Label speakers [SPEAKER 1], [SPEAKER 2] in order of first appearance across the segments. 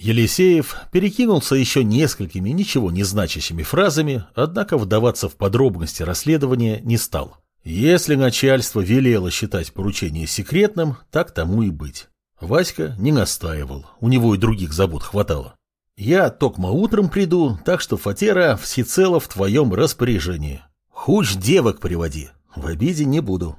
[SPEAKER 1] Елисеев перекинулся еще несколькими ничего не значащими фразами, однако вдаваться в подробности расследования не стал. Если начальство велело считать поручение секретным, так тому и быть. Васька не настаивал, у него и других забот хватало. Я токмо утром приду, так что фатера всецело в твоем распоряжении. Хуч девок приводи, в обиде не буду.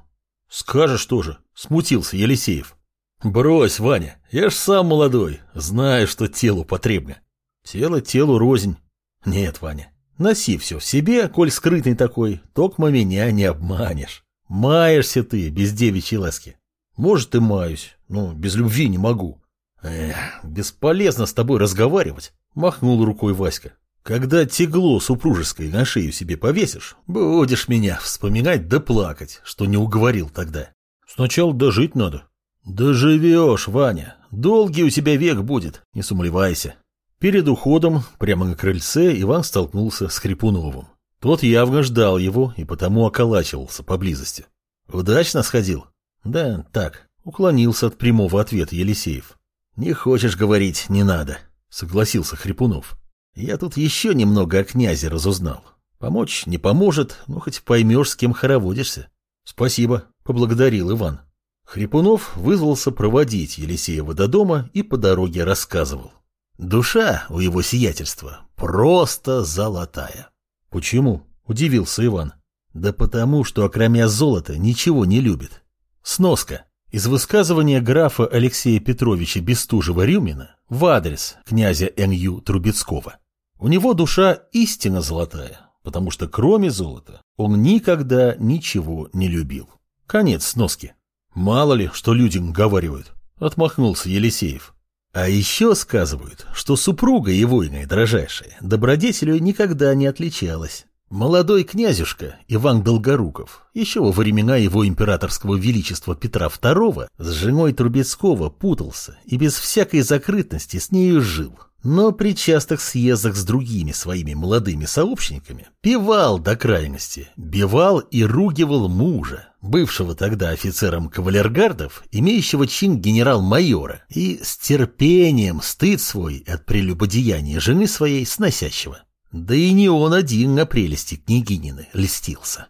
[SPEAKER 1] Скажешь тоже, смутился Елисеев. Брось, Ваня, я ж сам молодой, знаю, что телу потребно. Тело телу рознь. Нет, Ваня, носи все в себе, коль скрытный такой, токмо меня не обманешь. Маешься ты без девичьей ласки. Может, и маюсь, но без любви не могу. Эх, бесполезно с тобой разговаривать, махнул рукой Васька. Когда тегло супружеское на шею себе повесишь, будешь меня вспоминать да плакать, что не уговорил тогда. Сначала дожить надо, «Доживешь, Ваня. Долгий у тебя век будет, не сумлевайся». Перед уходом, прямо на крыльце, Иван столкнулся с Хрипуновым. Тот явно ждал его и потому околачивался поблизости. «Удачно сходил?» «Да, так», — уклонился от прямого ответа Елисеев. «Не хочешь говорить, не надо», — согласился Хрипунов. «Я тут еще немного о князе разузнал. Помочь не поможет, но хоть поймешь, с кем хороводишься». «Спасибо», — поблагодарил Иван. Хрипунов вызвался проводить Елисеева до дома и по дороге рассказывал. Душа у его сиятельства просто золотая. Почему? Удивился Иван. Да потому, что окромя золота ничего не любит. Сноска. Из высказывания графа Алексея Петровича Бестужева-Рюмина в адрес князя Н.Ю. Трубецкого. У него душа истинно золотая, потому что кроме золота он никогда ничего не любил. Конец сноски. Мало ли, что людям говаривают, отмахнулся Елисеев. А еще сказывают, что супруга его иная дрожайшая добродетелю никогда не отличалась. Молодой князюшка Иван Долгоруков еще во времена его императорского величества Петра II с женой Трубецкого путался и без всякой закрытности с нею жил. Но при частых съездах с другими своими молодыми сообщниками пивал до крайности, бивал и ругивал мужа, бывшего тогда офицером кавалергардов, имеющего чин генерал-майора, и с терпением стыд свой от прелюбодеяния жены своей сносящего. Да и не он один на прелести княгинины льстился.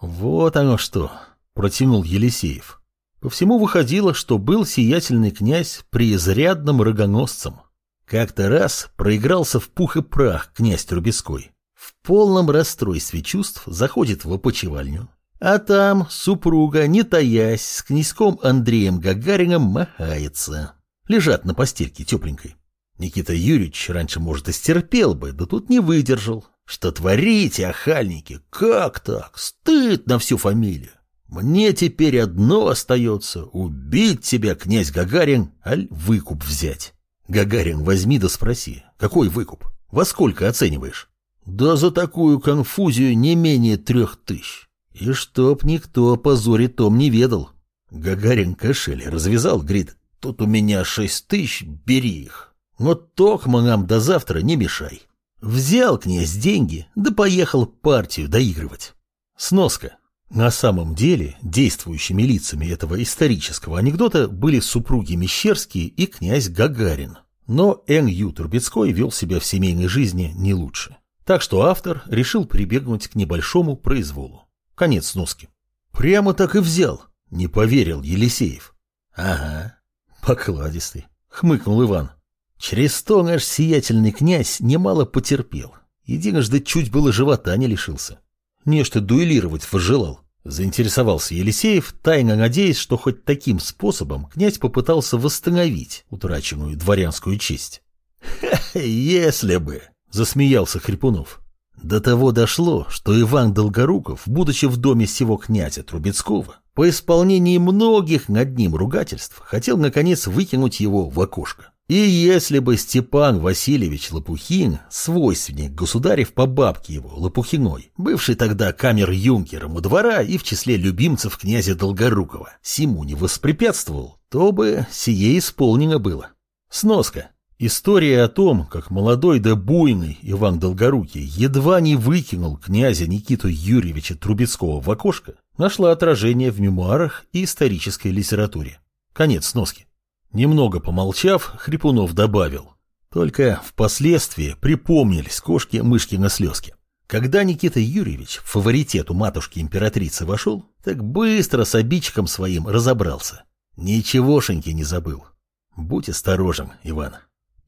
[SPEAKER 1] Вот оно что, протянул Елисеев. По всему выходило, что был сиятельный князь преизрядным рогоносцем. Как-то раз проигрался в пух и прах князь Трубецкой. В полном расстройстве чувств заходит в опочивальню, а там супруга, не таясь, с князьком Андреем Гагарином махается. Лежат на постельке тепленькой. Никита Юрьевич раньше, может, и стерпел бы, да тут не выдержал. Что творите, охальники? Как так? Стыд на всю фамилию. Мне теперь одно остается — убить тебя, князь Гагарин, аль выкуп взять. Гагарин, возьми да спроси, какой выкуп? Во сколько оцениваешь? Да за такую конфузию не менее трех тысяч. И чтоб никто о позоре том не ведал. Гагарин кошель развязал, говорит, тут у меня шесть тысяч, бери их. Но токма нам до завтра не мешай. Взял князь деньги, да поехал партию доигрывать. Сноска. На самом деле, действующими лицами этого исторического анекдота были супруги Мещерские и князь Гагарин. Но Н.Ю. Турбецкой вел себя в семейной жизни не лучше. Так что автор решил прибегнуть к небольшому произволу. Конец сноски. Прямо так и взял, не поверил Елисеев. Ага, покладистый, хмыкнул Иван. Через то наш сиятельный князь немало потерпел. Единожды чуть было живота не лишился. Нечто дуэлировать возжелал. Заинтересовался Елисеев, тайно надеясь, что хоть таким способом князь попытался восстановить утраченную дворянскую честь. «Если бы!» — засмеялся Хрипунов. До того дошло, что Иван Долгоруков, будучи в доме сего князя Трубецкого, по исполнении многих над ним ругательств, хотел, наконец, выкинуть его в окошко. И если бы Степан Васильевич Лопухин, свойственник государев по бабке его, Лопухиной, бывший тогда камер-юнкером у двора и в числе любимцев князя Долгорукова, сему не воспрепятствовал, то бы сие исполнено было. Сноска. История о том, как молодой да буйный Иван Долгорукий едва не выкинул князя Никиту Юрьевича Трубецкого в окошко, нашла отражение в мемуарах и исторической литературе. Конец сноски. Немного помолчав, Хрипунов добавил. Только впоследствии припомнились кошки-мышкины слезки. Когда Никита Юрьевич в фаворитет у матушки-императрицы вошел, так быстро с обидчиком своим разобрался. Ничегошеньки не забыл. Будь осторожен, Иван.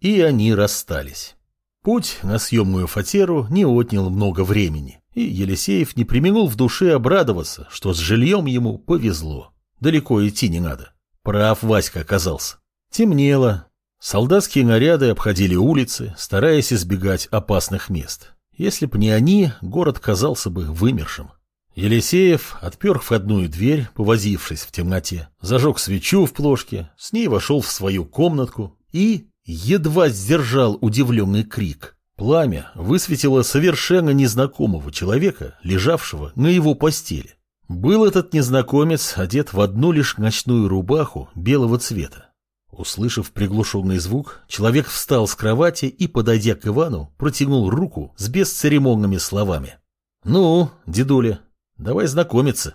[SPEAKER 1] И они расстались. Путь на съемную фатеру не отнял много времени, и Елисеев не применул в душе обрадоваться, что с жильем ему повезло. Далеко идти не надо. Прав Васька оказался. Темнело. Солдатские наряды обходили улицы, стараясь избегать опасных мест. Если б не они, город казался бы вымершим. Елисеев отпер входную дверь, повозившись в темноте, зажег свечу в плошке, с ней вошел в свою комнатку и едва сдержал удивленный крик. Пламя высветило совершенно незнакомого человека, лежавшего на его постели. Был этот незнакомец одет в одну лишь ночную рубаху белого цвета. Услышав приглушенный звук, человек встал с кровати и, подойдя к Ивану, протянул руку с бесцеремонными словами. «Ну, дедуля, давай знакомиться».